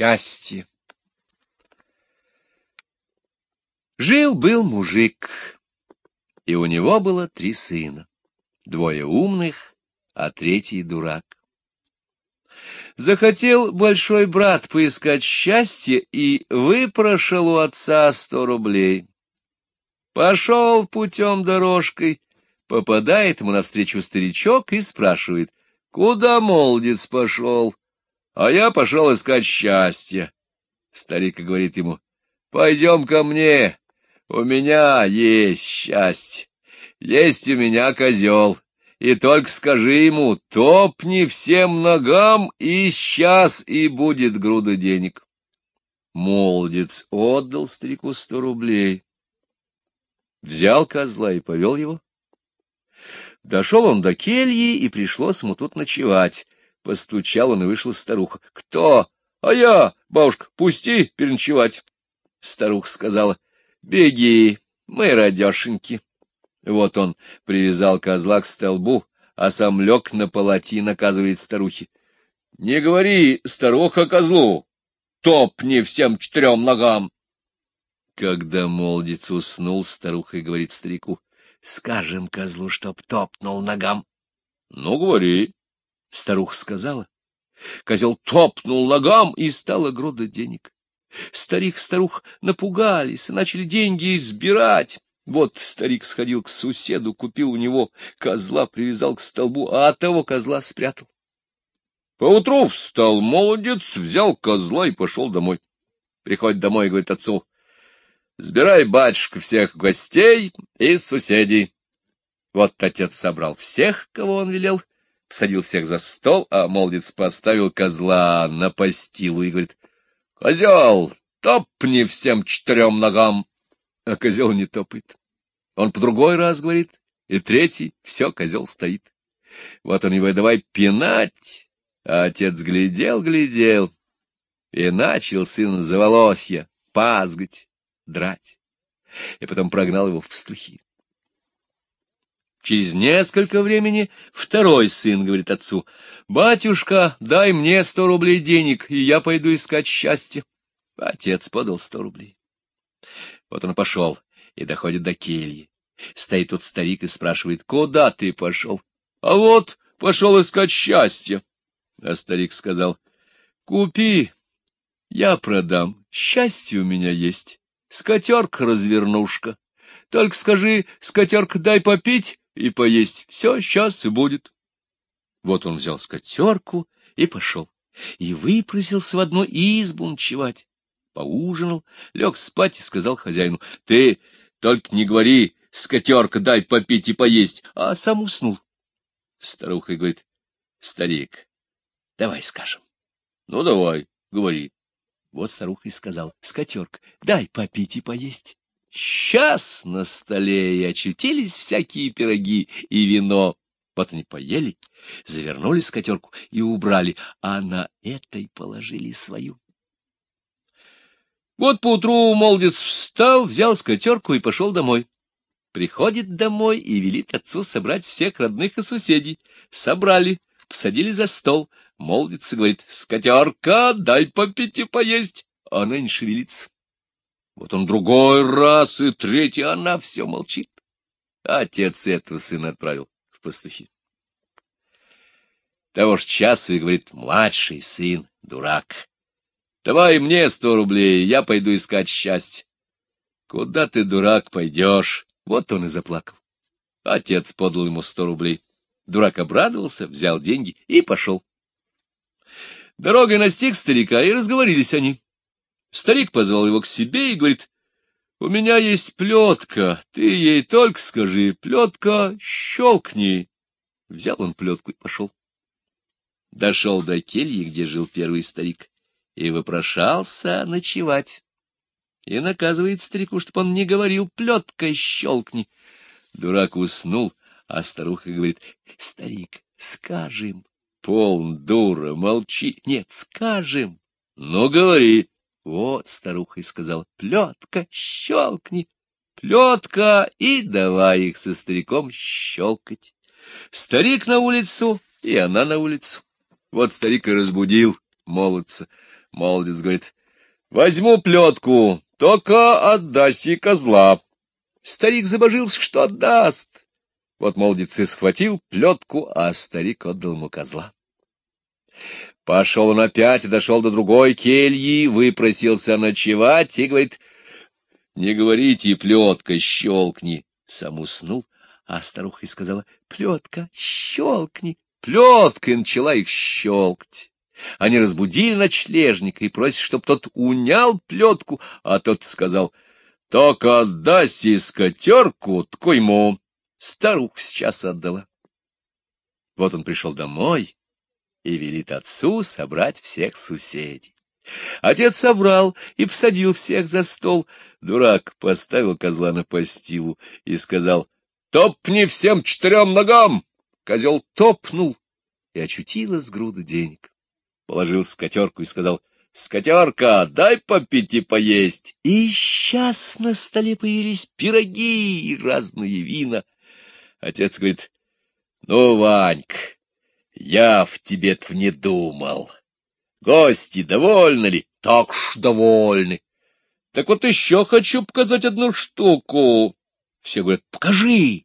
Счастье. Жил-был мужик, и у него было три сына, двое умных, а третий дурак. Захотел большой брат поискать счастье и выпрошил у отца сто рублей. Пошел путем дорожкой, попадает ему навстречу старичок и спрашивает, куда молодец пошел? А я пошел искать счастье. Старик говорит ему, пойдем ко мне, у меня есть счастье, есть у меня козел, и только скажи ему, топни всем ногам, и сейчас и будет груда денег. Молодец отдал старику сто рублей, взял козла и повел его. Дошел он до кельи, и пришлось ему тут ночевать. Постучал он, и вышла старуха. — Кто? — А я, бабушка, пусти переночевать. Старуха сказала. — Беги, мы радешеньки. Вот он привязал козла к столбу, а сам лег на полоти наказывает старухе. — Не говори, старуха, козлу, топни всем четырем ногам. Когда молодец уснул, старуха и говорит старику. — Скажем козлу, чтоб топнул ногам. — Ну, говори. Старуха сказала. Козел топнул ногам, и стала груда денег. Старик старух напугались и начали деньги избирать. Вот старик сходил к соседу, купил у него козла, привязал к столбу, а того козла спрятал. Поутру встал молодец, взял козла и пошел домой. Приходит домой и говорит отцу, «Сбирай, батюшка, всех гостей и соседей». Вот отец собрал всех, кого он велел, посадил всех за стол, а молодец поставил козла на постилу и говорит, — Козел, топни всем четырем ногам. А козел не топает. Он по другой раз говорит, и третий, все, козел стоит. Вот он его давай пинать, а отец глядел-глядел, и начал сын за волосья пазгать, драть, и потом прогнал его в пастухи. Через несколько времени второй сын говорит отцу, «Батюшка, дай мне сто рублей денег, и я пойду искать счастье». Отец подал сто рублей. Вот он пошел и доходит до кельи. Стоит тут старик и спрашивает, «Куда ты пошел?» «А вот пошел искать счастье». А старик сказал, «Купи, я продам, счастье у меня есть, скатерка-развернушка. Только скажи, скатерка, дай попить, и поесть. Все сейчас и будет. Вот он взял скатерку и пошел. И выпросился в одну избу ночевать. Поужинал, лег спать и сказал хозяину, — Ты только не говори, скатерка, дай попить и поесть, а сам уснул. Старуха говорит, — Старик, давай скажем. — Ну, давай, говори. Вот старуха и сказал, — Скатерка, дай попить и поесть. Сейчас на столе и очутились всякие пироги и вино. Вот они поели, завернули скатерку и убрали, а на этой положили свою. Вот поутру молодец встал, взял скатерку и пошел домой. Приходит домой и велит отцу собрать всех родных и соседей. Собрали, посадили за стол. Молодец говорит, скатерка, дай попить и поесть. Она не шевелится. Вот он другой раз и третий, она все молчит. Отец этого сына отправил в пастухи. Того ж часу и говорит младший сын, дурак. Давай мне сто рублей, я пойду искать счастье. Куда ты, дурак, пойдешь? Вот он и заплакал. Отец подал ему сто рублей. Дурак обрадовался, взял деньги и пошел. Дорогой настиг старика, и разговорились они. Старик позвал его к себе и говорит, — У меня есть плетка, ты ей только скажи, плетка, щелкни. Взял он плетку и пошел. Дошел до кельи, где жил первый старик, и вопрошался ночевать. И наказывает старику, чтобы он не говорил плетка, щелкни. Дурак уснул, а старуха говорит, — Старик, скажем. Полн дура, молчи. Нет, скажем. Ну, говори. Вот старуха и сказала, плетка, щелкни, плетка, и давай их со стариком щелкать. Старик на улицу, и она на улицу. Вот старик и разбудил молодца. Молодец говорит, возьму плетку, только отдаси козла. Старик забожился, что отдаст. Вот молодец и схватил плетку, а старик отдал ему козла. Пошел он опять и дошел до другой кельи, выпросился ночевать и говорит, не говорите, плетка, щелкни. Сам уснул, а старуха и сказала, плетка, щелкни. Плетка начала их щелкать. Они разбудили ночлежника и просят, чтоб тот унял плетку, а тот сказал, только отдаси скотерку ткойму. Старуха сейчас отдала. Вот он пришел домой и велит отцу собрать всех соседей. Отец собрал и посадил всех за стол. Дурак поставил козла на постилу и сказал, «Топни всем четырем ногам!» Козел топнул и очутилась груда денег. Положил скотерку и сказал, «Скотерка, дай попить и поесть!» И сейчас на столе появились пироги и разные вина. Отец говорит, «Ну, Ванька, я в тебе-то не думал». Гости довольны ли? Так ж довольны. Так вот еще хочу показать одну штуку. Все говорят, покажи.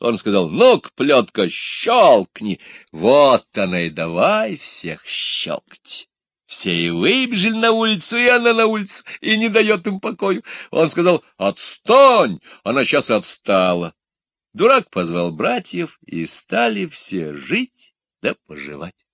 Он сказал, ну-ка, плетка, щелкни. Вот она и давай всех щелкать. Все и выбежали на улицу, и она на улицу, и не дает им покою. Он сказал, отстань, она сейчас отстала. Дурак позвал братьев, и стали все жить да поживать.